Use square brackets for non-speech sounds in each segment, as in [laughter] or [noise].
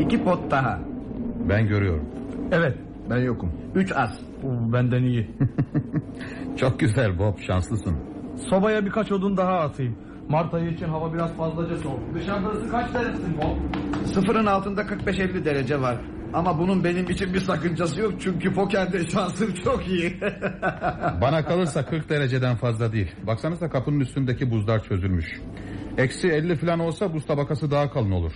İki pot daha. Ben görüyorum. Evet ben yokum. Üç az. Oo, Benden iyi. [laughs] Çok güzel Bob şanslısın. Sobaya birkaç odun daha atayım. Mart ayı için hava biraz fazlaca soğuk. Dışarıda ısı kaç derecesin Bob? Sıfırın altında 45-50 derece var. Ama bunun benim için bir sakıncası yok. Çünkü pokerde şansım çok iyi. [laughs] Bana kalırsa 40 dereceden fazla değil. Baksanıza kapının üstündeki buzlar çözülmüş. Eksi 50 falan olsa buz tabakası daha kalın olur.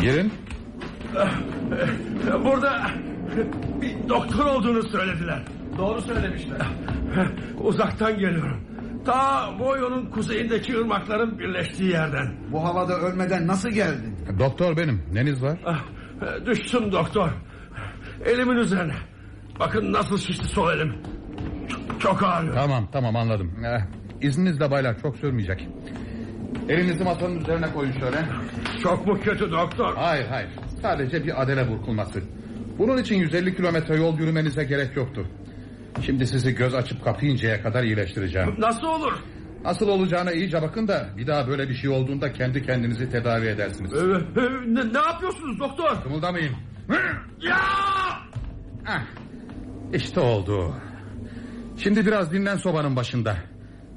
Girin. Burada bir doktor olduğunu söylediler. Doğru söylemişler. Uzaktan geliyorum. Ta Moyo'nun kuzeyindeki ırmakların birleştiği yerden. Bu havada ölmeden nasıl geldin? Doktor benim. Neniz var? Ah, Düştüm doktor. Elimin üzerine. Bakın nasıl şişti sol elim. Çok, çok ağrıyor. Tamam tamam anladım. Eh, izninizle baylar çok sürmeyecek. Elinizi masanın üzerine koyun şöyle. Çok mu kötü doktor? Hayır hayır. Sadece bir adele burkulması. Bunun için 150 kilometre yol yürümenize gerek yoktu. Şimdi sizi göz açıp kapayıncaya kadar iyileştireceğim. Nasıl olur? Nasıl olacağına iyice bakın da bir daha böyle bir şey olduğunda kendi kendinizi tedavi edersiniz. Ee, e, ne, ne yapıyorsunuz doktor? Kımıldamayın. Ya! Ah, işte oldu. Şimdi biraz dinlen sobanın başında.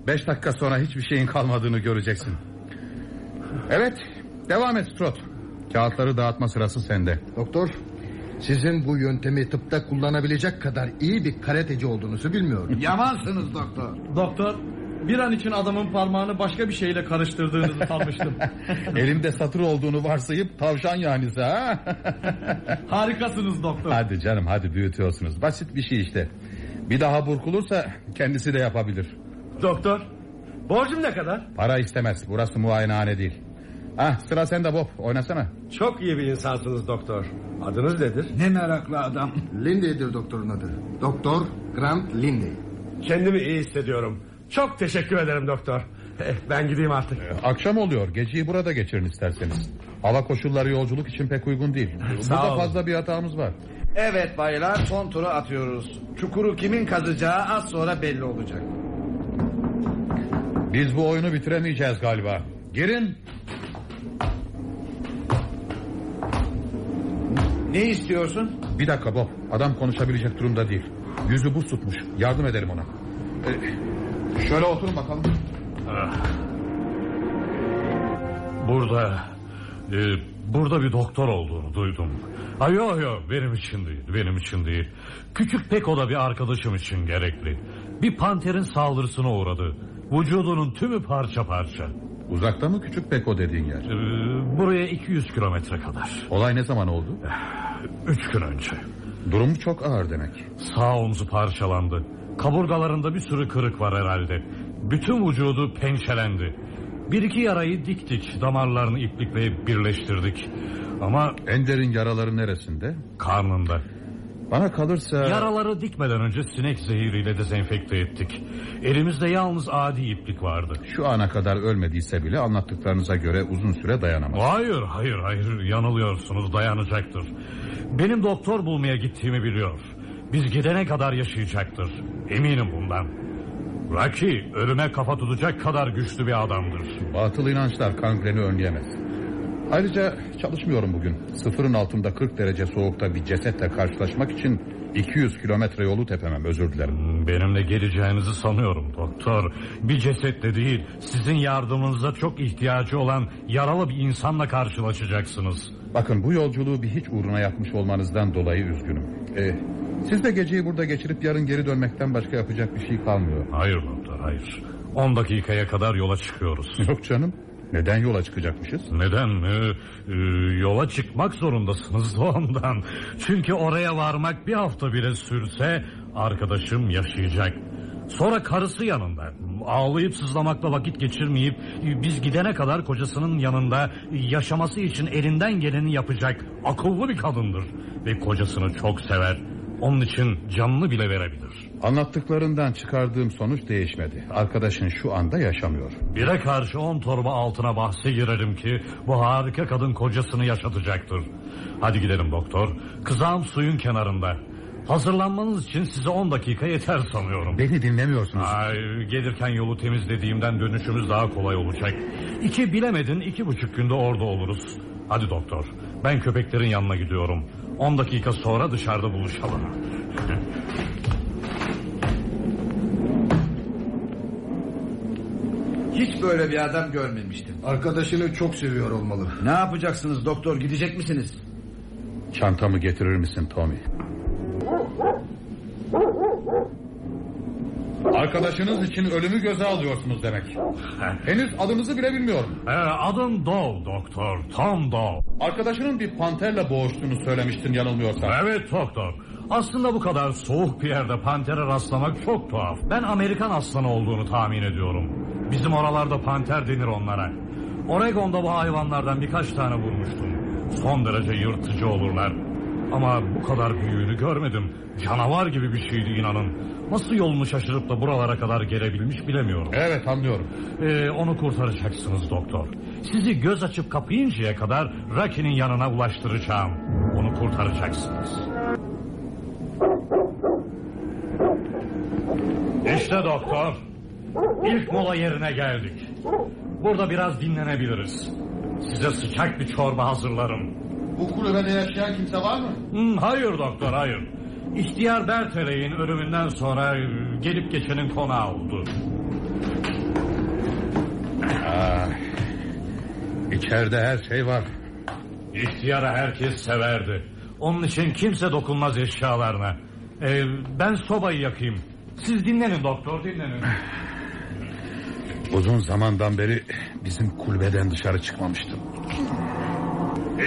Beş dakika sonra hiçbir şeyin kalmadığını göreceksin. Evet, devam et Strot. Kağıtları dağıtma sırası sende. Doktor sizin bu yöntemi tıpta kullanabilecek kadar iyi bir karateci olduğunuzu bilmiyorum. [laughs] Yamansınız doktor. Doktor bir an için adamın parmağını başka bir şeyle karıştırdığınızı sanmıştım. [laughs] Elimde satır olduğunu varsayıp tavşan yanisi ha? [laughs] Harikasınız doktor. hadi canım hadi büyütüyorsunuz. Basit bir şey işte. Bir daha burkulursa kendisi de yapabilir. Doktor, borcum ne kadar? Para istemez. Burası muayenehane değil. Ah sıra sende Bob. Oynasana. Çok iyi bir insansınız doktor. Adınız nedir? Ne meraklı adam. Lindy'dir doktorun adı. Doktor Grant Lindy. Kendimi iyi hissediyorum. Çok teşekkür ederim doktor. Eh, Ben gideyim artık. Akşam oluyor. Geceyi burada geçirin isterseniz. Hava koşulları yolculuk için pek uygun değil. Burada olun. fazla bir hatamız var. Evet baylar son turu atıyoruz. Çukuru kimin kazacağı az sonra belli olacak. Biz bu oyunu bitiremeyeceğiz galiba. Girin. Ne istiyorsun? Bir dakika Bob. Adam konuşabilecek durumda değil. Yüzü buz tutmuş. Yardım edelim ona. Ee, şöyle oturun bakalım. Burada e, burada bir doktor olduğunu duydum. Ay yok yok benim için değil benim için değil. Küçük Peko da bir arkadaşım için gerekli. Bir panterin saldırısına uğradı. Vücudunun tümü parça parça. Uzakta mı küçük Peko dediğin yer? E, buraya 200 kilometre kadar. Olay ne zaman oldu? [sighs] Üç gün önce. Durum çok ağır demek. Sağ omzu parçalandı. Kaburgalarında bir sürü kırık var herhalde. Bütün vücudu pençelendi. Bir iki yarayı diktik. Damarlarını iplikleyip birleştirdik. Ama En derin yaraları neresinde? karnında. Bana kalırsa... Yaraları dikmeden önce sinek zehiriyle dezenfekte ettik. Elimizde yalnız adi iplik vardı. Şu ana kadar ölmediyse bile anlattıklarınıza göre uzun süre dayanamaz. Hayır hayır hayır yanılıyorsunuz dayanacaktır. Benim doktor bulmaya gittiğimi biliyor. Biz gidene kadar yaşayacaktır. Eminim bundan. Rocky ölüme kafa tutacak kadar güçlü bir adamdır. Batıl inançlar kangreni önleyemez. Ayrıca çalışmıyorum bugün. Sıfırın altında 40 derece soğukta bir cesetle karşılaşmak için 200 kilometre yolu tepemem özür dilerim. Benimle geleceğinizi sanıyorum doktor. Bir cesetle değil sizin yardımınıza çok ihtiyacı olan yaralı bir insanla karşılaşacaksınız. Bakın bu yolculuğu bir hiç uğruna yapmış olmanızdan dolayı üzgünüm. Ee, siz de geceyi burada geçirip yarın geri dönmekten başka yapacak bir şey kalmıyor. Hayır doktor hayır. 10 dakikaya kadar yola çıkıyoruz. [laughs] Yok canım. Neden yola çıkacakmışız? Neden? Ee, yola çıkmak zorundasınız [laughs] da ondan. Çünkü oraya varmak bir hafta bile sürse arkadaşım yaşayacak. Sonra karısı yanında. Ağlayıp sızlamakla vakit geçirmeyip biz gidene kadar kocasının yanında yaşaması için elinden geleni yapacak akıllı bir kadındır. Ve kocasını çok sever. Onun için canını bile verebilir. Anlattıklarından çıkardığım sonuç değişmedi. Arkadaşın şu anda yaşamıyor. Bire karşı on torba altına bahse girerim ki bu harika kadın kocasını yaşatacaktır. Hadi gidelim doktor. Kızağım suyun kenarında. Hazırlanmanız için size 10 dakika yeter sanıyorum. Beni dinlemiyorsunuz. Ay, gelirken yolu temizlediğimden dönüşümüz daha kolay olacak. İki bilemedin iki buçuk günde orada oluruz. Hadi doktor ben köpeklerin yanına gidiyorum. 10 dakika sonra dışarıda buluşalım. [laughs] Hiç böyle bir adam görmemiştim. Arkadaşını çok seviyor olmalı. Ne yapacaksınız doktor gidecek misiniz? Çantamı getirir misin Tommy? Arkadaşınız için ölümü göze alıyorsunuz demek. [laughs] Henüz adınızı bile bilmiyorum. Ee, adım Dove doktor Tom Dove. Arkadaşının bir panterle boğuştuğunu söylemiştin yanılmıyorsam. Evet doktor. Aslında bu kadar soğuk bir yerde pantere rastlamak çok tuhaf. Ben Amerikan aslanı olduğunu tahmin ediyorum. Bizim oralarda panter denir onlara. Oregon'da bu hayvanlardan birkaç tane vurmuştum. Son derece yırtıcı olurlar. Ama bu kadar büyüğünü görmedim. Canavar gibi bir şeydi inanın. Nasıl yolunu şaşırıp da buralara kadar gelebilmiş bilemiyorum. Evet anlıyorum. Ee, onu kurtaracaksınız doktor. Sizi göz açıp kapayıncaya kadar Rocky'nin yanına ulaştıracağım. Onu kurtaracaksınız. İşte doktor. İlk mola yerine geldik. Burada biraz dinlenebiliriz. Size sıcak bir çorba hazırlarım. Bu kulübede yaşayan kimse var mı? Hmm, hayır doktor hayır. İhtiyar Berteley'in ölümünden sonra e, gelip geçenin konağı oldu. İçeride her şey var. İhtiyara herkes severdi. Onun için kimse dokunmaz eşyalarına. Ee, ben sobayı yakayım. Siz dinlenin doktor dinlenin. [laughs] Uzun zamandan beri bizim kulübeden dışarı çıkmamıştım.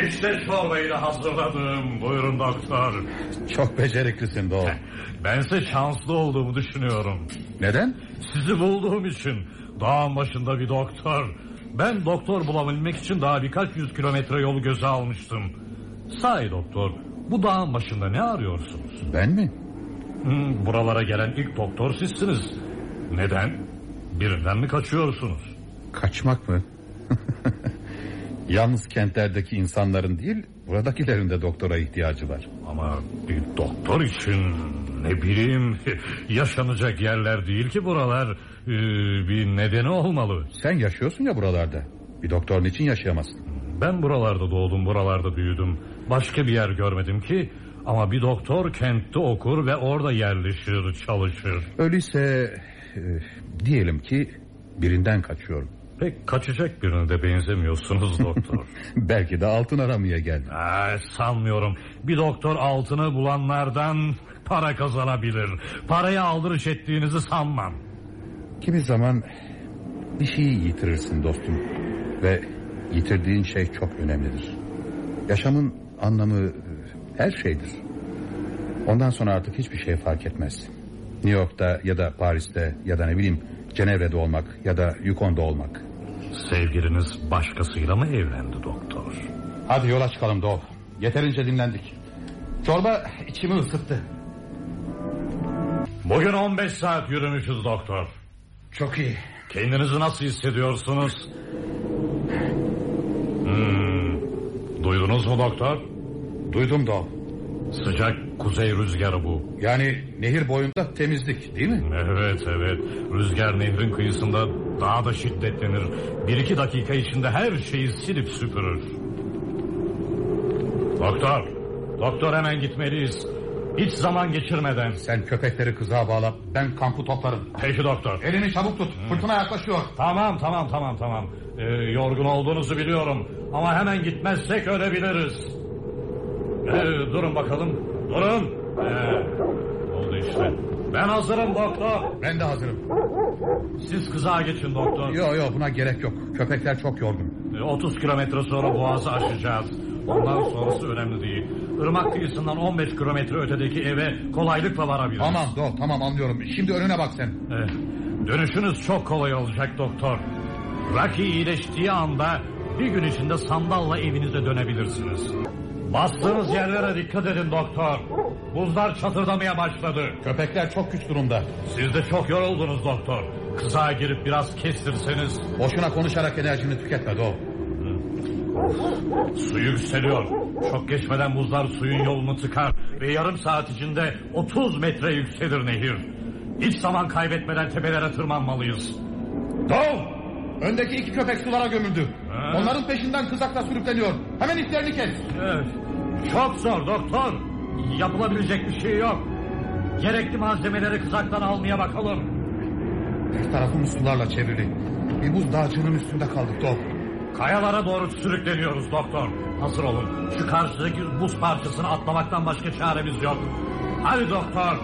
İşte çorbayı hazırladım. Buyurun doktor. Çok beceriklisin Doğu. Bense şanslı olduğumu düşünüyorum. Neden? Sizi bulduğum için. Dağın başında bir doktor. Ben doktor bulabilmek için daha birkaç yüz kilometre yolu göze almıştım. Sahi doktor, bu dağın başında ne arıyorsunuz? Ben mi? Hmm, buralara gelen ilk doktor sizsiniz. Neden? Birinden mi kaçıyorsunuz? Kaçmak mı? [laughs] Yalnız kentlerdeki insanların değil, buradakilerin de doktora ihtiyacı var. Ama bir doktor için ne bileyim yaşanacak yerler değil ki buralar. Ee, bir nedeni olmalı. Sen yaşıyorsun ya buralarda. Bir doktor niçin yaşayamazsın? Ben buralarda doğdum, buralarda büyüdüm. Başka bir yer görmedim ki. Ama bir doktor kentte okur ve orada yerleşir, çalışır. Öyleyse diyelim ki birinden kaçıyorum. Pek kaçacak birine de benzemiyorsunuz doktor. [laughs] Belki de altın aramaya geldim. Aa, sanmıyorum. Bir doktor altını bulanlardan para kazanabilir. Parayı aldırış ettiğinizi sanmam. Kimi zaman bir şeyi yitirirsin dostum. Ve yitirdiğin şey çok önemlidir. Yaşamın anlamı e, her şeydir. Ondan sonra artık hiçbir şey fark etmez. New York'ta ya da Paris'te ya da ne bileyim Cenevre'de olmak ya da Yukon'da olmak. Sevgiliniz başkasıyla mı evlendi doktor? Hadi yola çıkalım Doğu. Yeterince dinlendik. Çorba içimi ısıttı. Bugün 15 saat yürümüşüz doktor. Çok iyi. Kendinizi nasıl hissediyorsunuz? Hmm, duydunuz mu doktor? Duydum Doğu. Sıcak kuzey rüzgarı bu. Yani nehir boyunda temizlik değil mi? Evet evet. Rüzgar nehrin kıyısında daha da şiddetlenir. Bir iki dakika içinde her şeyi silip süpürür. Doktor. Doktor hemen gitmeliyiz. Hiç zaman geçirmeden. Sen köpekleri kızağa bağla ben kampı toplarım. Peki doktor. Elini çabuk tut fırtına yaklaşıyor. Tamam tamam tamam tamam. Ee, yorgun olduğunuzu biliyorum. Ama hemen gitmezsek ölebiliriz. Ee, durun bakalım. Durun. Ee, oldu işte. Ben hazırım doktor. Ben de hazırım. Siz kızağa geçin doktor. Yok yok buna gerek yok. Köpekler çok yorgun. Ee, 30 kilometre sonra boğazı aşacağız. Ondan sonrası önemli değil. Irmak kıyısından 15 kilometre ötedeki eve kolaylıkla varabiliriz. Tamam Doğu tamam anlıyorum. Şimdi önüne bak sen. Ee, dönüşünüz çok kolay olacak doktor. Rocky iyileştiği anda bir gün içinde sandalla evinize dönebilirsiniz. Bastığınız yerlere dikkat edin doktor. Buzlar çatırdamaya başladı. Köpekler çok güç durumda. Siz de çok yoruldunuz doktor. Kızağa girip biraz kestirseniz. Boşuna konuşarak enerjini tüketme Doğu. Su yükseliyor. Çok geçmeden buzlar suyun yolunu tıkar ve yarım saat içinde 30 metre yükselir nehir. Hiç zaman kaybetmeden tepelere tırmanmalıyız. Dov! Öndeki iki köpek sulara gömüldü. Ha? Onların peşinden kızakla sürükleniyor. Hemen iplerini kes. Evet. Çok zor doktor. Yapılabilecek bir şey yok. Gerekli malzemeleri kızaktan almaya bakalım. Her tarafımız sularla çevrili. Bir buz dağcının üstünde kaldık Dov. Kayalara doğru sürükleniyoruz doktor. Hazır olun. Şu karşıdaki buz parçasını atlamaktan başka çaremiz yok. Hadi doktor.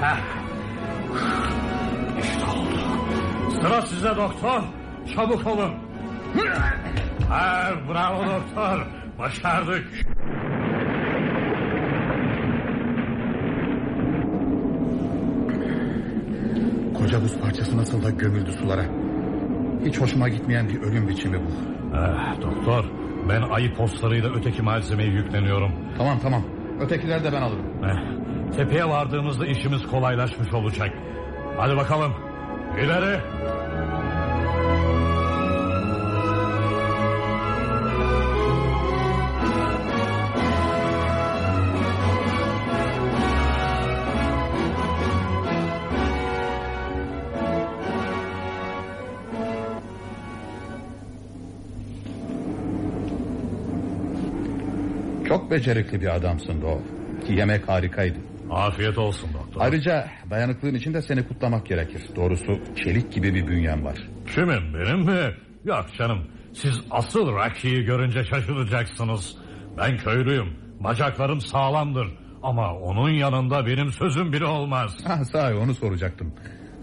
Heh. İşte oldu. Sıra size doktor. Çabuk olun. Ha, bravo doktor. Başardık. Koca buz parçası nasıl da gömüldü sulara. Hiç hoşuma gitmeyen bir ölüm biçimi bu. Eh, doktor ben ayı postlarıyla öteki malzemeye yükleniyorum. Tamam tamam. Ötekileri de ben alırım. Eh, tepeye vardığımızda işimiz kolaylaşmış olacak. Hadi bakalım. İleri. Çok becerikli bir adamsın Dov. Ki yemek harikaydı. Afiyet olsun doktor. Ayrıca dayanıklığın için de seni kutlamak gerekir. Doğrusu çelik gibi bir bünyen var. Kimin benim mi? Yok canım. Siz asıl Rocky'yi görünce şaşıracaksınız. Ben köylüyüm. Bacaklarım sağlamdır. Ama onun yanında benim sözüm bile olmaz. Ha, sahi onu soracaktım.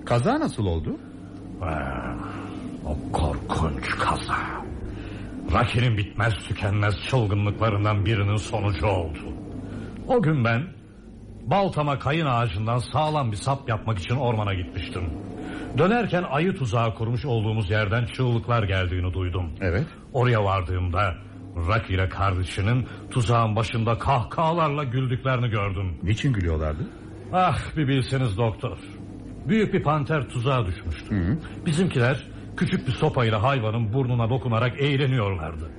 Kaza nasıl oldu? Ah, o korkunç kaza. Rocky'nin bitmez tükenmez çılgınlıklarından birinin sonucu oldu. O gün ben baltama kayın ağacından sağlam bir sap yapmak için ormana gitmiştim. Dönerken ayı tuzağı kurmuş olduğumuz yerden çığlıklar geldiğini duydum. Evet. Oraya vardığımda Rocky ile kardeşinin tuzağın başında kahkahalarla güldüklerini gördüm. Niçin gülüyorlardı? Ah bir bilseniz doktor. Büyük bir panter tuzağa düşmüştü. Bizimkiler küçük bir sopayla hayvanın burnuna dokunarak eğleniyorlardı.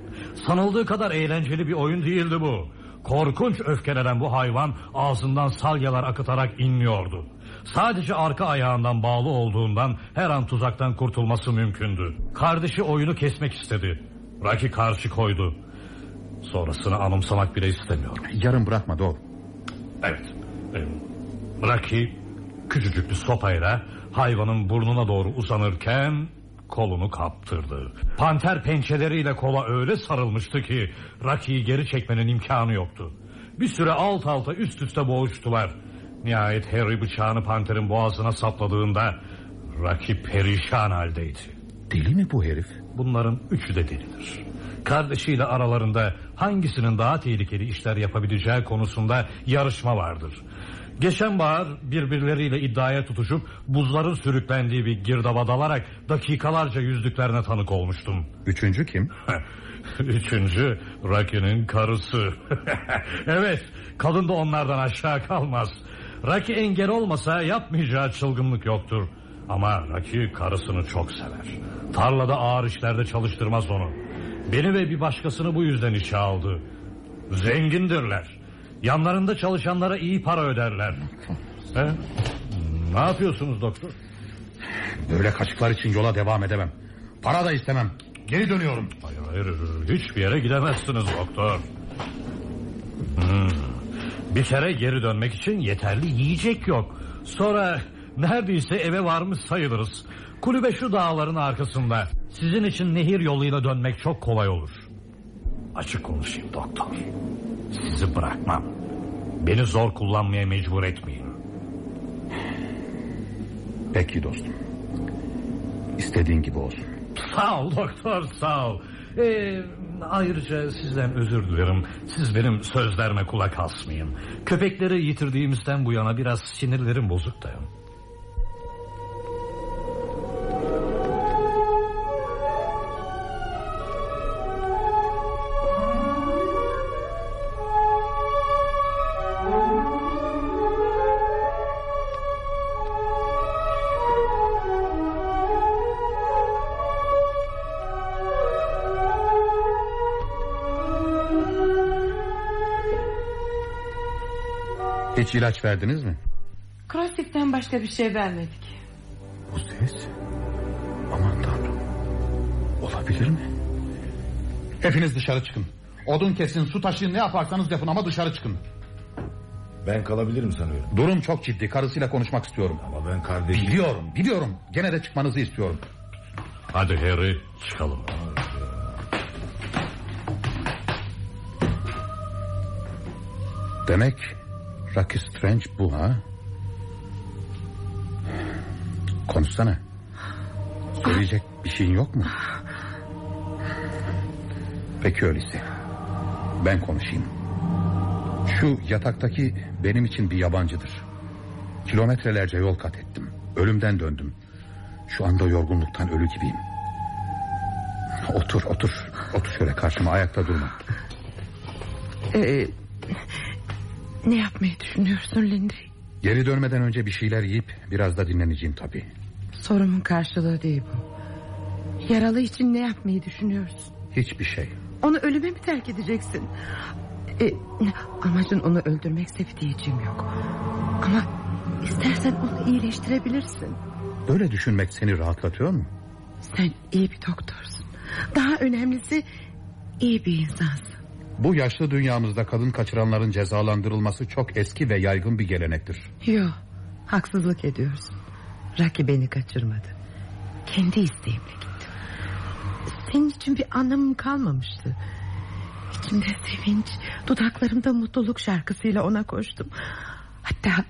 Sanıldığı kadar eğlenceli bir oyun değildi bu. Korkunç öfkelenen bu hayvan ağzından salyalar akıtarak inliyordu. Sadece arka ayağından bağlı olduğundan her an tuzaktan kurtulması mümkündü. Kardeşi oyunu kesmek istedi. Rocky karşı koydu. Sonrasını anımsamak bile istemiyorum. Yarım bırakma Dov. Evet. Rocky küçücük bir sopayla hayvanın burnuna doğru uzanırken kolunu kaptırdı. Panter pençeleriyle kola öyle sarılmıştı ki Rocky'yi geri çekmenin imkanı yoktu. Bir süre alt alta üst üste boğuştular. Nihayet Harry bıçağını panterin boğazına sapladığında Rocky perişan haldeydi. Deli mi bu herif? Bunların üçü de delidir. Kardeşiyle aralarında hangisinin daha tehlikeli işler yapabileceği konusunda yarışma vardır. Geçen bahar birbirleriyle iddiaya tutuşup buzların sürüklendiği bir girdaba dalarak dakikalarca yüzdüklerine tanık olmuştum. Üçüncü kim? [laughs] Üçüncü Rocky'nin karısı. [laughs] evet kadın da onlardan aşağı kalmaz. Rocky engel olmasa yapmayacağı çılgınlık yoktur. Ama Rocky karısını çok sever. Tarlada ağır işlerde çalıştırmaz onu. Beni ve bir başkasını bu yüzden işe aldı. Zengindirler. Yanlarında çalışanlara iyi para öderler. He? Ne yapıyorsunuz doktor? Böyle kaşıklar için yola devam edemem. Para da istemem. Geri dönüyorum. Hayır hayır hiçbir yere gidemezsiniz doktor. Hmm. Bir kere geri dönmek için yeterli yiyecek yok. Sonra neredeyse eve varmış sayılırız. Kulübe şu dağların arkasında. Sizin için nehir yoluyla dönmek çok kolay olur. Açık konuşayım doktor. Sizi bırakmam. Beni zor kullanmaya mecbur etmeyin. Peki dostum. İstediğin gibi olsun. Sağ ol doktor sağ ol. Ee, ayrıca sizden özür dilerim. Siz benim sözlerime kulak asmayın. Köpekleri yitirdiğimizden bu yana biraz sinirlerim bozuk Hiç ilaç verdiniz mi? Krostik'ten başka bir şey vermedik. Bu ses... Aman tanrım. Olabilir mi? Hepiniz dışarı çıkın. Odun kesin, su taşıyın, ne yaparsanız yapın ama dışarı çıkın. Ben kalabilirim sanıyorum. Durum çok ciddi. Karısıyla konuşmak istiyorum. Ama ben kardeşim... Biliyorum, biliyorum. Gene de çıkmanızı istiyorum. Hadi Harry çıkalım. Demek Rocky Strange bu ha? Konuşsana. Söyleyecek bir şeyin yok mu? Peki öyleyse. Ben konuşayım. Şu yataktaki benim için bir yabancıdır. Kilometrelerce yol kat ettim. Ölümden döndüm. Şu anda yorgunluktan ölü gibiyim. Otur otur. Otur şöyle karşıma ayakta durma. Ee, ne yapmayı düşünüyorsun Lindy? Geri dönmeden önce bir şeyler yiyip biraz da dinleneceğim tabii. Sorumun karşılığı değil bu. Yaralı için ne yapmayı düşünüyorsun? Hiçbir şey. Onu ölüme mi terk edeceksin? Ee, amacın onu öldürmekse bir diyeceğim yok. Ama istersen onu iyileştirebilirsin. Böyle düşünmek seni rahatlatıyor mu? Sen iyi bir doktorsun. Daha önemlisi iyi bir insansın. Bu yaşlı dünyamızda kadın kaçıranların cezalandırılması çok eski ve yaygın bir gelenektir. Yok haksızlık ediyorsun. Raki beni kaçırmadı. Kendi isteğimle gittim. Senin için bir anlamım kalmamıştı. İçimde sevinç, dudaklarımda mutluluk şarkısıyla ona koştum. Hatta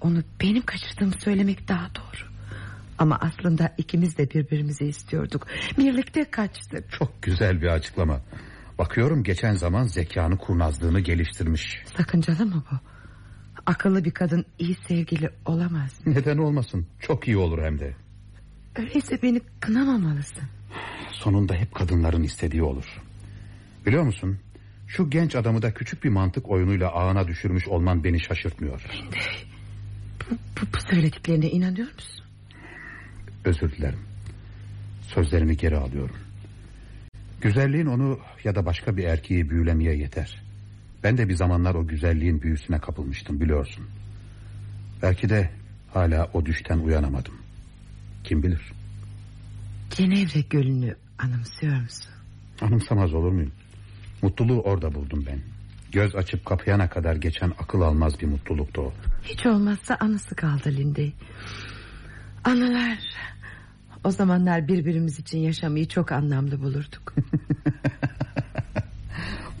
onu benim kaçırdığımı söylemek daha doğru. Ama aslında ikimiz de birbirimizi istiyorduk. Birlikte kaçtık. Çok güzel bir açıklama. Bakıyorum geçen zaman zekanı kurnazlığını geliştirmiş. Sakıncalı mı bu? Akıllı bir kadın iyi sevgili olamaz. Neden olmasın? Çok iyi olur hem de. Öyleyse beni kınamamalısın. Sonunda hep kadınların istediği olur. Biliyor musun? Şu genç adamı da küçük bir mantık oyunuyla ağına düşürmüş olman beni şaşırtmıyor. Linde, bu, bu, bu söylediklerine inanıyor musun? Özür dilerim. Sözlerimi geri alıyorum. Güzelliğin onu ya da başka bir erkeği büyülemeye yeter. Ben de bir zamanlar o güzelliğin büyüsüne kapılmıştım biliyorsun. Belki de hala o düşten uyanamadım. Kim bilir? Cenevre Gölü'nü anımsıyor musun? Anımsamaz olur muyum? Mutluluğu orada buldum ben. Göz açıp kapayana kadar geçen akıl almaz bir mutluluktu o. Hiç olmazsa anısı kaldı Linde. Anılar. O zamanlar birbirimiz için yaşamayı çok anlamlı bulurduk. [laughs]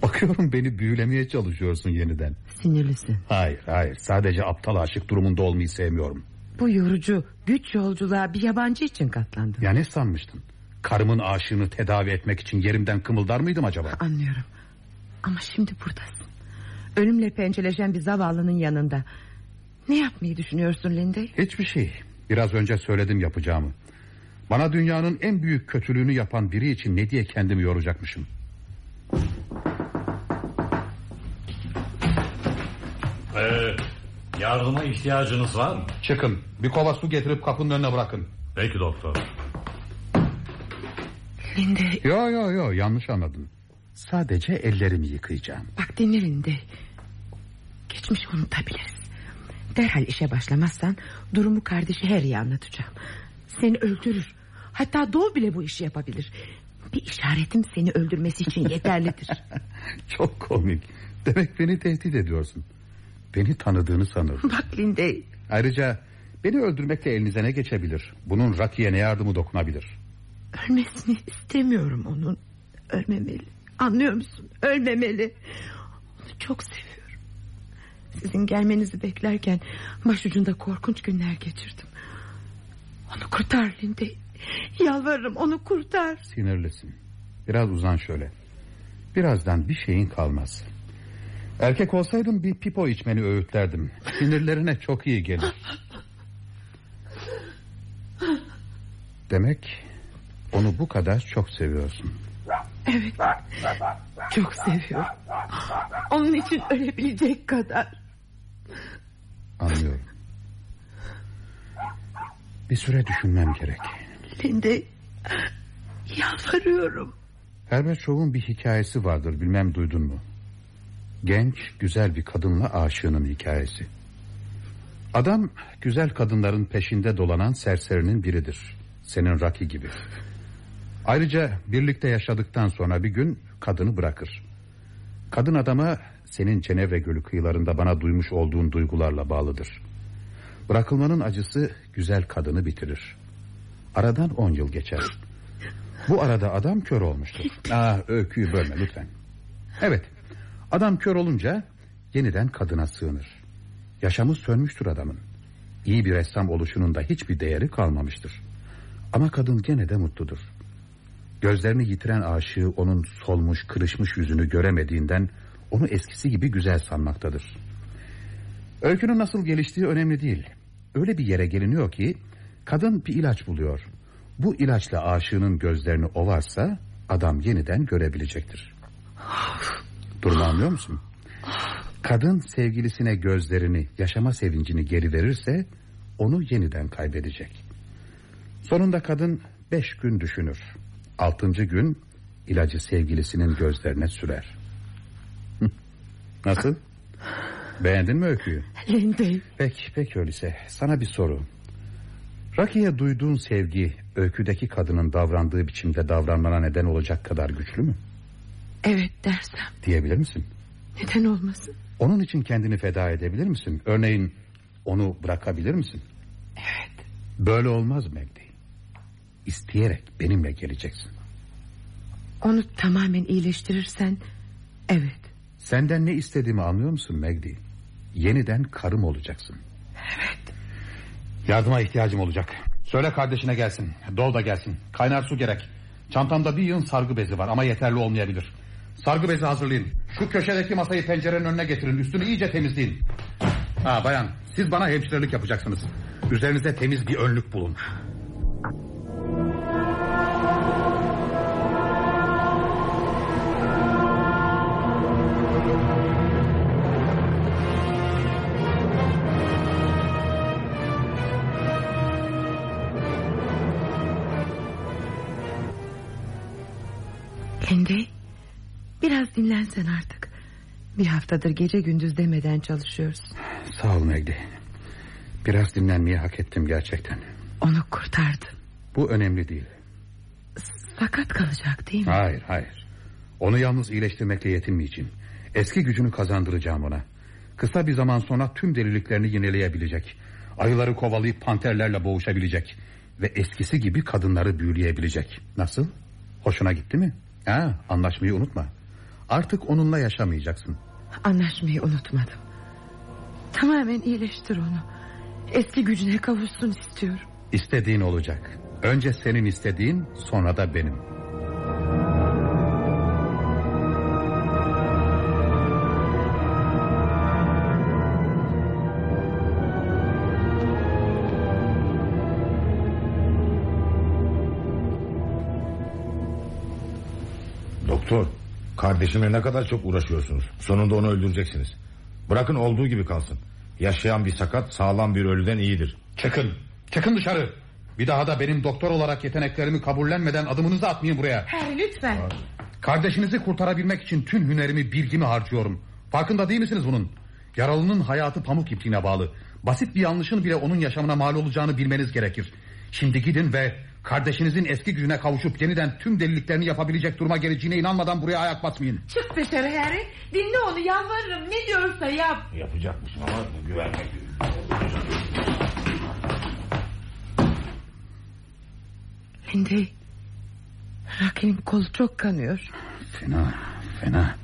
Bakıyorum beni büyülemeye çalışıyorsun yeniden. Sinirlisin. Hayır hayır sadece aptal aşık durumunda olmayı sevmiyorum. Bu yorucu güç yolculuğa bir yabancı için katlandım. Ya ne sanmıştın? Karımın aşığını tedavi etmek için yerimden kımıldar mıydım acaba? Anlıyorum. Ama şimdi buradasın. Ölümle pençeleşen bir zavallının yanında. Ne yapmayı düşünüyorsun Linde? Hiçbir şey. Biraz önce söyledim yapacağımı. Bana dünyanın en büyük kötülüğünü yapan biri için ne diye kendimi yoracakmışım. Ee, yardıma ihtiyacınız var mı? Çıkın bir kova su getirip kapının önüne bırakın. Peki doktor. Linde Yo yo yo yanlış anladın. Sadece ellerimi yıkayacağım. bak dinle Linde. Geçmiş unutabiliriz. Derhal işe başlamazsan durumu kardeşi Harry'e anlatacağım. Seni öldürür. Hatta Doğu bile bu işi yapabilir. Bir işaretim seni öldürmesi için yeterlidir. [laughs] Çok komik. Demek beni tehdit ediyorsun. Beni tanıdığını sanırım. Bak Linde Ayrıca beni öldürmekle elinize ne geçebilir? Bunun Rocky'ye ne yardımı dokunabilir? ölmesini istemiyorum onun. Ölmemeli. Anlıyor musun? Ölmemeli. Onu çok seviyorum. Sizin gelmenizi beklerken başucunda korkunç günler geçirdim. Onu kurtar Linde. Yalvarırım onu kurtar. Sinirlisin. Biraz uzan şöyle. Birazdan bir şeyin kalmaz. Erkek olsaydın bir pipo içmeni öğütlerdim. Sinirlerine çok iyi gelir. Demek onu bu kadar çok seviyorsun. Evet. Çok seviyorum. Onun için ölebilecek kadar. Anlıyorum. Bir süre düşünmem gerek. Linde yalvarıyorum. Herbert Shaw'un bir hikayesi vardır bilmem duydun mu? Genç güzel bir kadınla aşığının hikayesi. Adam güzel kadınların peşinde dolanan serserinin biridir. Senin Raki gibi. Ayrıca birlikte yaşadıktan sonra bir gün kadını bırakır. Kadın adama senin Cenevre Gölü kıyılarında bana duymuş olduğun duygularla bağlıdır. Bırakılmanın acısı güzel kadını bitirir. Aradan on yıl geçer. Bu arada adam kör olmuştur. Aa, öyküyü bölme lütfen. Evet, adam kör olunca yeniden kadına sığınır. Yaşamı sönmüştür adamın. İyi bir ressam oluşunun da hiçbir değeri kalmamıştır. Ama kadın gene de mutludur. Gözlerini yitiren aşığı onun solmuş, kırışmış yüzünü göremediğinden onu eskisi gibi güzel sanmaktadır. Öykünün nasıl geliştiği önemli değil. Öyle bir yere geliniyor ki kadın bir ilaç buluyor. Bu ilaçla aşığının gözlerini ovarsa adam yeniden görebilecektir. Durumu anlıyor musun? Kadın sevgilisine gözlerini, yaşama sevincini geri verirse onu yeniden kaybedecek. Sonunda kadın beş gün düşünür. Altıncı gün ilacı sevgilisinin gözlerine sürer. [laughs] Nasıl? Beğendin mi öyküyü? Lindey. Peki, peki öyleyse. Sana bir soru. Raki'ye duyduğun sevgi öyküdeki kadının davrandığı biçimde davranmana neden olacak kadar güçlü mü? Evet dersem Diyebilir misin? neden olmasın? Onun için kendini feda edebilir misin? Örneğin onu bırakabilir misin? Evet. Böyle olmaz Megdi. İsteyerek benimle geleceksin. Onu tamamen iyileştirirsen evet. Senden ne istediğimi anlıyor musun Megdi? Yeniden karım olacaksın. Evet. Yardıma ihtiyacım olacak. Söyle kardeşine gelsin. Dol da gelsin. Kaynar su gerek. Çantamda bir yığın sargı bezi var ama yeterli olmayabilir. Sargı bezi hazırlayın. Şu köşedeki masayı pencerenin önüne getirin. Üstünü iyice temizleyin. Ha bayan siz bana hemşirelik yapacaksınız. Üzerinize temiz bir önlük bulun. Biraz dinlensen artık. Bir haftadır gece gündüz demeden çalışıyoruz. Sağ ol Megdi. Biraz dinlenmeyi hak ettim gerçekten. Onu kurtardı. Bu önemli değil. Sakat kalacak değil mi? Hayır hayır. Onu yalnız iyileştirmekle yetinmeyeceğim. Eski gücünü kazandıracağım ona. Kısa bir zaman sonra tüm deliliklerini yineleyebilecek. Ayıları kovalayıp panterlerle boğuşabilecek. Ve eskisi gibi kadınları büyüleyebilecek. Nasıl? Hoşuna gitti mi? Ha, anlaşmayı unutma. Artık onunla yaşamayacaksın. Anlaşmayı unutmadım. Tamamen iyileştir onu. Eski gücüne kavuşsun istiyorum. İstediğin olacak. Önce senin istediğin sonra da benim. Doktor, kardeşimle ne kadar çok uğraşıyorsunuz. Sonunda onu öldüreceksiniz. Bırakın olduğu gibi kalsın. Yaşayan bir sakat sağlam bir ölüden iyidir. Çıkın. Çıkın dışarı. Bir daha da benim doktor olarak yeteneklerimi kabullenmeden adımınızı atmayın buraya. Harry lütfen. Kardeşinizi kurtarabilmek için tüm hünerimi, bilgimi harcıyorum. Farkında değil misiniz bunun? Yaralının hayatı pamuk ipliğine bağlı. Basit bir yanlışın bile onun yaşamına mal olacağını bilmeniz gerekir. Şimdi gidin ve kardeşinizin eski gücüne kavuşup yeniden tüm deliliklerini yapabilecek duruma geleceğine inanmadan buraya ayak basmayın. Çık dışarı Harry. Dinle onu yalvarırım. Ne diyorsa yap. Yapacakmışsın ama güvenmek. Lindey. Rocky'nin kolu çok kanıyor. Fena, fena.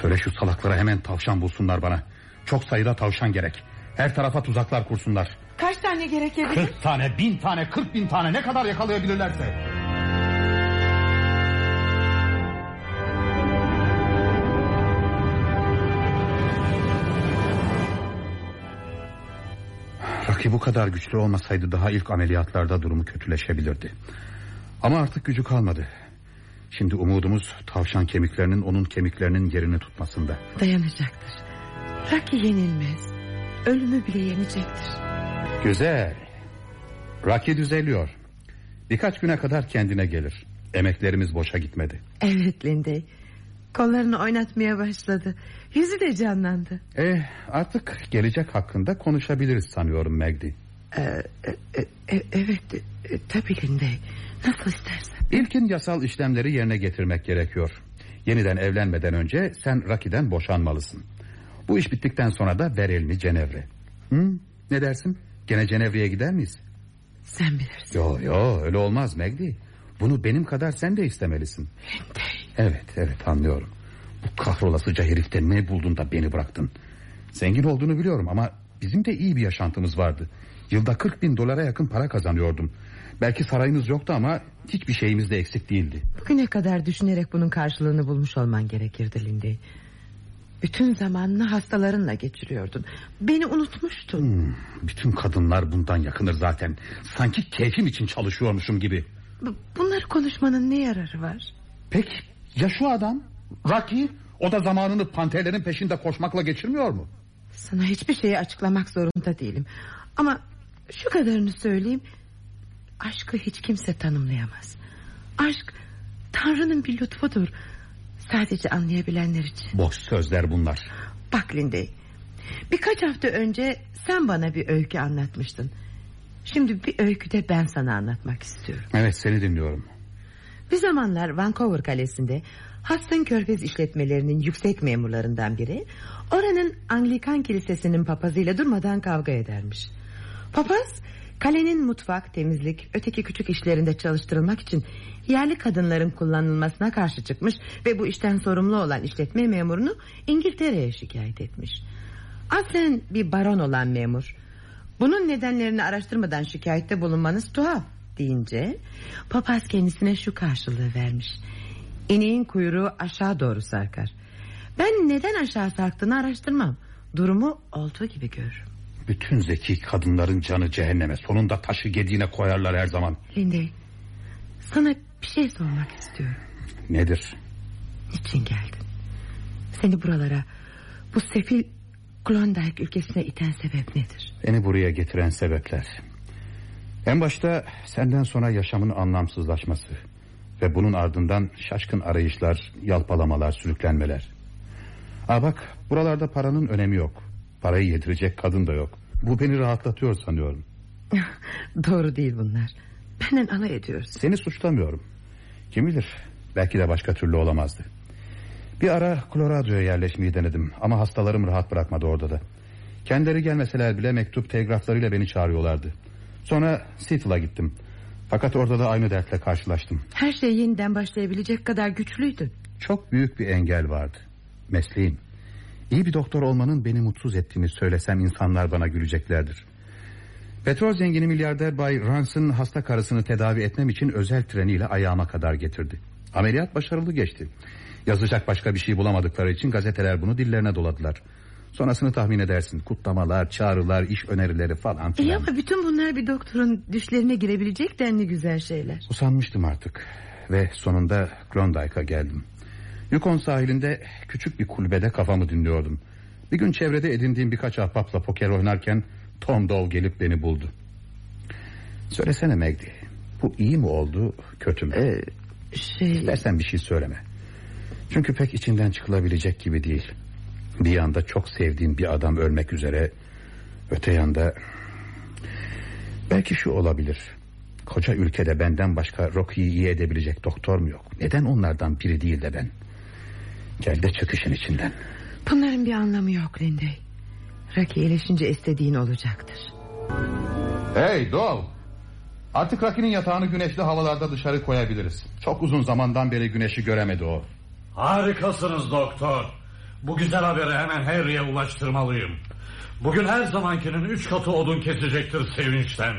Söyle şu salaklara hemen tavşan bulsunlar bana. Çok sayıda tavşan gerek. Her tarafa tuzaklar kursunlar. Kaç tane gerekebilir? Kırk tane, bin tane, kırk bin tane ne kadar yakalayabilirlerse. Rocky bu kadar güçlü olmasaydı daha ilk ameliyatlarda durumu kötüleşebilirdi. Ama artık gücü kalmadı. Şimdi umudumuz tavşan kemiklerinin onun kemiklerinin yerini tutmasında. Dayanacaktır. Rocky yenilmez. Ölümü bile yenecektir. Güzel. Rocky düzeliyor. Birkaç güne kadar kendine gelir. Emeklerimiz boşa gitmedi. Evet Lindey. Kollarını oynatmaya başladı. Yüzü de canlandı. E, artık gelecek hakkında konuşabiliriz sanıyorum Megdi. Ee, e, e, evet e, tabii Lindey. Nasıl istersen. İlkin yasal işlemleri yerine getirmek gerekiyor. Yeniden evlenmeden önce sen Raki'den boşanmalısın. Bu iş bittikten sonra da ver elini Cenevre. Hı? Ne dersin? Gene Cenevre'ye gider miyiz? Sen bilirsin. Yo yo öyle olmaz Megdi. Bunu benim kadar sen de istemelisin. Evet evet anlıyorum. Bu kahrolasıca herifte ne buldun da beni bıraktın. Zengin olduğunu biliyorum ama bizim de iyi bir yaşantımız vardı. Yılda 40 bin dolara yakın para kazanıyordum. Belki sarayımız yoktu ama hiçbir şeyimiz de eksik değildi. Bugüne kadar düşünerek bunun karşılığını bulmuş olman gerekirdi Lindey. Bütün zamanını hastalarınla geçiriyordun. Beni unutmuştun. Hmm, bütün kadınlar bundan yakınır zaten. Sanki keyfim için çalışıyormuşum gibi. Bu- Bunları konuşmanın ne yararı var? Peki ya şu adam? Rocky? O da zamanını panterlerin peşinde koşmakla geçirmiyor mu? Sana hiçbir şeyi açıklamak zorunda değilim. Ama şu kadarını söyleyeyim. Aşkı hiç kimse tanımlayamaz. Aşk Tanrı'nın bir lütfudur. Sadece anlayabilenler için. Boş sözler bunlar. Bak Lindey. Birkaç hafta önce sen bana bir öykü anlatmıştın. Şimdi bir öykü de ben sana anlatmak istiyorum. Evet seni dinliyorum. Bir zamanlar Vancouver kalesinde Hudson Körfez işletmelerinin yüksek memurlarından biri... ...oranın Anglikan kilisesinin papazıyla durmadan kavga edermiş. Papaz kalenin mutfak, temizlik, öteki küçük işlerinde çalıştırılmak için... ...yerli kadınların kullanılmasına karşı çıkmış... ...ve bu işten sorumlu olan işletme memurunu İngiltere'ye şikayet etmiş. Aslen bir baron olan memur... ...bunun nedenlerini araştırmadan şikayette bulunmanız tuhaf deyince papaz kendisine şu karşılığı vermiş. İneğin kuyruğu aşağı doğru sarkar. Ben neden aşağı sarktığını araştırmam. Durumu olduğu gibi görürüm. Bütün zeki kadınların canı cehenneme. Sonunda taşı gediğine koyarlar her zaman. Lindey sana bir şey sormak istiyorum. Nedir? Niçin geldin? Seni buralara bu sefil Klondike ülkesine iten sebep nedir? Beni buraya getiren sebepler. En başta senden sonra yaşamın anlamsızlaşması. Ve bunun ardından şaşkın arayışlar, yalpalamalar, sürüklenmeler. Aa bak buralarda paranın önemi yok. Parayı yedirecek kadın da yok. Bu beni rahatlatıyor sanıyorum. [laughs] Doğru değil bunlar. Benden alay ediyorsun. Seni suçlamıyorum. Kim bilir belki de başka türlü olamazdı. Bir ara Colorado'ya yerleşmeyi denedim ama hastalarım rahat bırakmadı orada da. Kendileri gelmeseler bile mektup telgraflarıyla beni çağırıyorlardı. Sonra Seattle'a gittim. Fakat orada da aynı dertle karşılaştım. Her şey yeniden başlayabilecek kadar güçlüydün. Çok büyük bir engel vardı. Mesleğim. İyi bir doktor olmanın beni mutsuz ettiğini söylesem insanlar bana güleceklerdir. Petrol zengini milyarder Bay Rans'ın hasta karısını tedavi etmem için özel treniyle ayağıma kadar getirdi. Ameliyat başarılı geçti. Yazacak başka bir şey bulamadıkları için gazeteler bunu dillerine doladılar. Sonrasını tahmin edersin. Kutlamalar, çağrılar, iş önerileri falan İyi filan. ama bütün bunlar bir doktorun düşlerine girebilecek denli güzel şeyler. Usanmıştım artık. Ve sonunda Klondike'a geldim. Yukon sahilinde küçük bir kulübede kafamı dinliyordum. Bir gün çevrede edindiğim birkaç ahbapla poker oynarken Tom Dove gelip beni buldu. Söylesene Megdi. Bu iyi mi oldu, kötü mü? Ee, şey... İstersen bir şey söyleme. Çünkü pek içinden çıkılabilecek gibi değil. Bir yanda çok sevdiğin bir adam ölmek üzere... ...öte yanda... Belki şu olabilir. Koca ülkede benden başka Rocky'yi iyi edebilecek doktor mu yok? Neden onlardan biri değil de ben? Gel de çık işin içinden. Bunların bir anlamı yok Lindey. Rocky iyileşince istediğin olacaktır. Hey Dol. Artık Rocky'nin yatağını güneşli havalarda dışarı koyabiliriz. Çok uzun zamandan beri güneşi göremedi o. Harikasınız doktor. Bu güzel haberi hemen Harry'e ulaştırmalıyım. Bugün her zamankinin üç katı odun kesecektir sevinçten.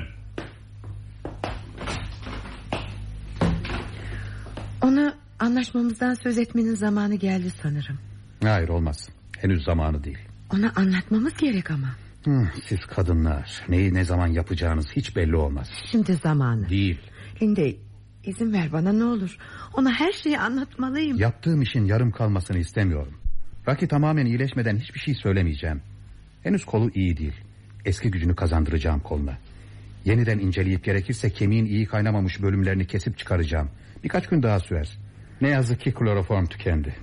Anlaşmamızdan söz etmenin zamanı geldi sanırım. Hayır olmaz. Henüz zamanı değil. Ona anlatmamız gerek ama. Hı, siz kadınlar neyi ne zaman yapacağınız hiç belli olmaz. Şimdi zamanı. Değil. Lindey izin ver bana ne olur. Ona her şeyi anlatmalıyım. Yaptığım işin yarım kalmasını istemiyorum. Rocky tamamen iyileşmeden hiçbir şey söylemeyeceğim. Henüz kolu iyi değil. Eski gücünü kazandıracağım koluna. Yeniden inceleyip gerekirse kemiğin iyi kaynamamış bölümlerini kesip çıkaracağım. Birkaç gün daha sürer. Ne yazık ki kloroform tükendi.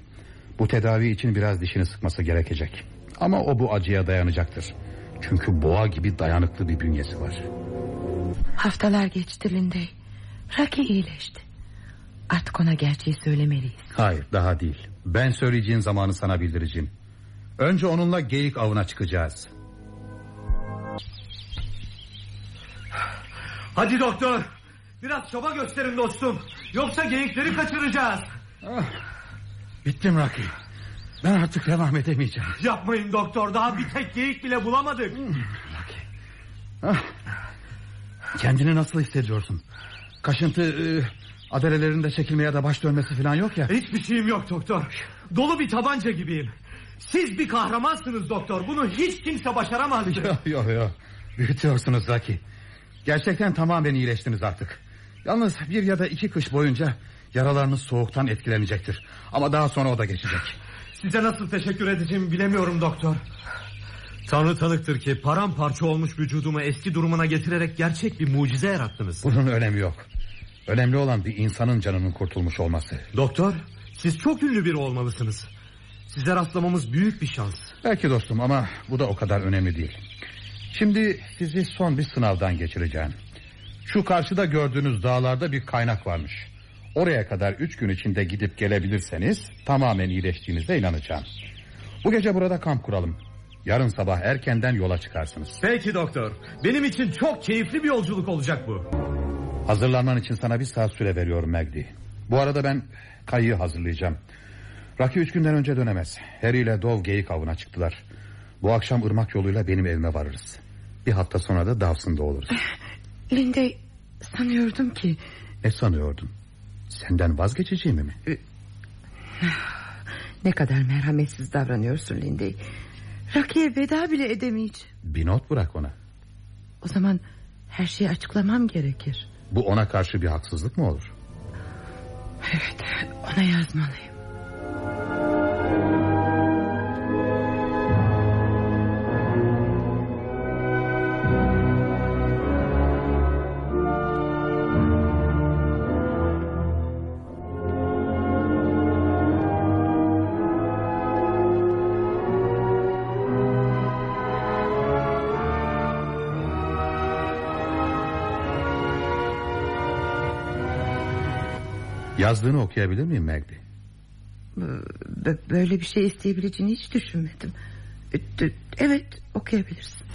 Bu tedavi için biraz dişini sıkması gerekecek. Ama o bu acıya dayanacaktır. Çünkü boğa gibi dayanıklı bir bünyesi var. Haftalar geçti Lindey. Rocky iyileşti. Artık ona gerçeği söylemeliyiz. Hayır daha değil. Ben söyleyeceğin zamanı sana bildireceğim. Önce onunla geyik avına çıkacağız. Hadi doktor. Biraz çaba gösterin dostum. Yoksa geyikleri kaçıracağız. Bittim Rocky. Ben artık devam edemeyeceğim. Yapmayın doktor. Daha bir tek geyik bile bulamadık. Ah. Kendini nasıl hissediyorsun? Kaşıntı e, adalelerinde çekilmeye de baş dönmesi falan yok ya. Hiçbir şeyim yok doktor. Dolu bir tabanca gibiyim. Siz bir kahramansınız doktor. Bunu hiç kimse başaramaz. [laughs] Yok yok yok. Büyütüyorsunuz Rocky. Gerçekten tamamen iyileştiniz artık. Yalnız bir ya da iki kış boyunca yaralarınız soğuktan etkilenecektir. Ama daha sonra o da geçecek. Size nasıl teşekkür edeceğimi bilemiyorum doktor. Tanrı tanıktır ki paramparça olmuş vücudumu eski durumuna getirerek gerçek bir mucize yarattınız. Bunun önemi yok. Önemli olan bir insanın canının kurtulmuş olması. Doktor, siz çok ünlü biri olmalısınız. Size rastlamamız büyük bir şans. Belki dostum ama bu da o kadar önemli değil. Şimdi sizi son bir sınavdan geçireceğim. Şu karşıda gördüğünüz dağlarda bir kaynak varmış. Oraya kadar üç gün içinde gidip gelebilirseniz tamamen iyileştiğinizde inanacağım. Bu gece burada kamp kuralım. Yarın sabah erkenden yola çıkarsınız. Peki doktor. Benim için çok keyifli bir yolculuk olacak bu. Hazırlanman için sana bir saat süre veriyorum Megdi. Bu arada ben kayığı hazırlayacağım. Rocky üç günden önce dönemez. Harry ile Dov geyik avına çıktılar. Bu akşam ırmak yoluyla benim evime varırız. Bir hafta sonra da Dawson'da oluruz. [laughs] Lindey sanıyordum ki... Ne sanıyordun? Senden vazgeçeceğimi mi? Ne kadar merhametsiz davranıyorsun Lindey. Rocky'e veda bile edemeyeceğim. Bir not bırak ona. O zaman her şeyi açıklamam gerekir. Bu ona karşı bir haksızlık mı olur? Evet ona yazmalıyım. Yazdığını okuyabilir miyim Megdi? B- Böyle bir şey isteyebileceğini hiç düşünmedim. E, d- Evet okuyabilirsin.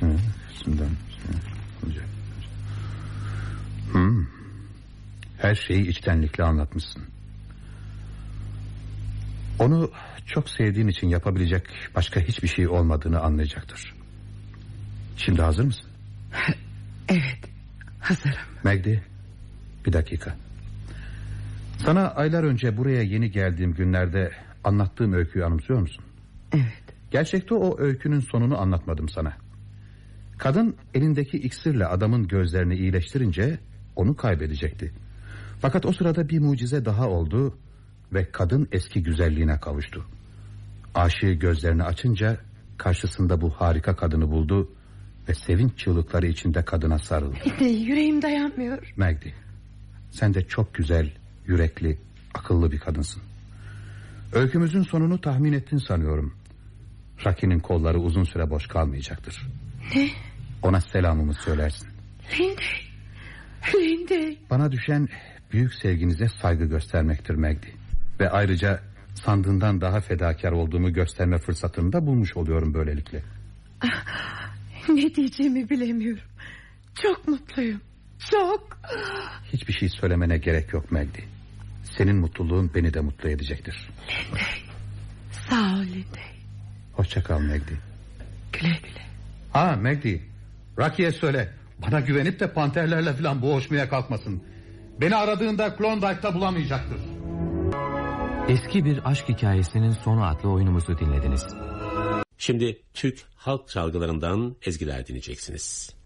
Şundan, şundan. Hmm. Her şeyi içtenlikle anlatmışsın. Onu çok sevdiğin için yapabilecek başka hiçbir şey olmadığını anlayacaktır. Şimdi hazır mısın? [laughs] Evet hazırım. Megdi bir dakika. Sana aylar önce buraya yeni geldiğim günlerde anlattığım öyküyü anımsıyor musun? Evet. Gerçekte o öykünün sonunu anlatmadım sana. Kadın elindeki iksirle adamın gözlerini iyileştirince onu kaybedecekti. Fakat o sırada bir mucize daha oldu ve kadın eski güzelliğine kavuştu. Aşığı gözlerini açınca karşısında bu harika kadını buldu ve sevinç çığlıkları içinde kadına sarıldı. Yüreğim dayanmıyor. Magdi, sen de çok güzel, yürekli, akıllı bir kadınsın. Öykümüzün sonunu tahmin ettin sanıyorum. Raki'nin kolları uzun süre boş kalmayacaktır. Ne? Ona selamımı söylersin. Lindey. Lindey. Bana düşen büyük sevginize saygı göstermektir Megdi. Ve ayrıca sandığından daha fedakar olduğumu gösterme fırsatını da bulmuş oluyorum böylelikle. Ne diyeceğimi bilemiyorum. Çok mutluyum. Çok. Hiçbir şey söylemene gerek yok Megdi. Senin mutluluğun beni de mutlu edecektir. Lindey. Sağ ol Lindey. Hoşça kal Megdi. Güle güle. Ha Megdi. Rocky'e söyle. Bana güvenip de panterlerle falan boğuşmaya kalkmasın. Beni aradığında Klondike'da bulamayacaktır. Eski bir aşk hikayesinin sonu adlı oyunumuzu dinlediniz. Şimdi Türk halk çalgılarından ezgiler dinleyeceksiniz.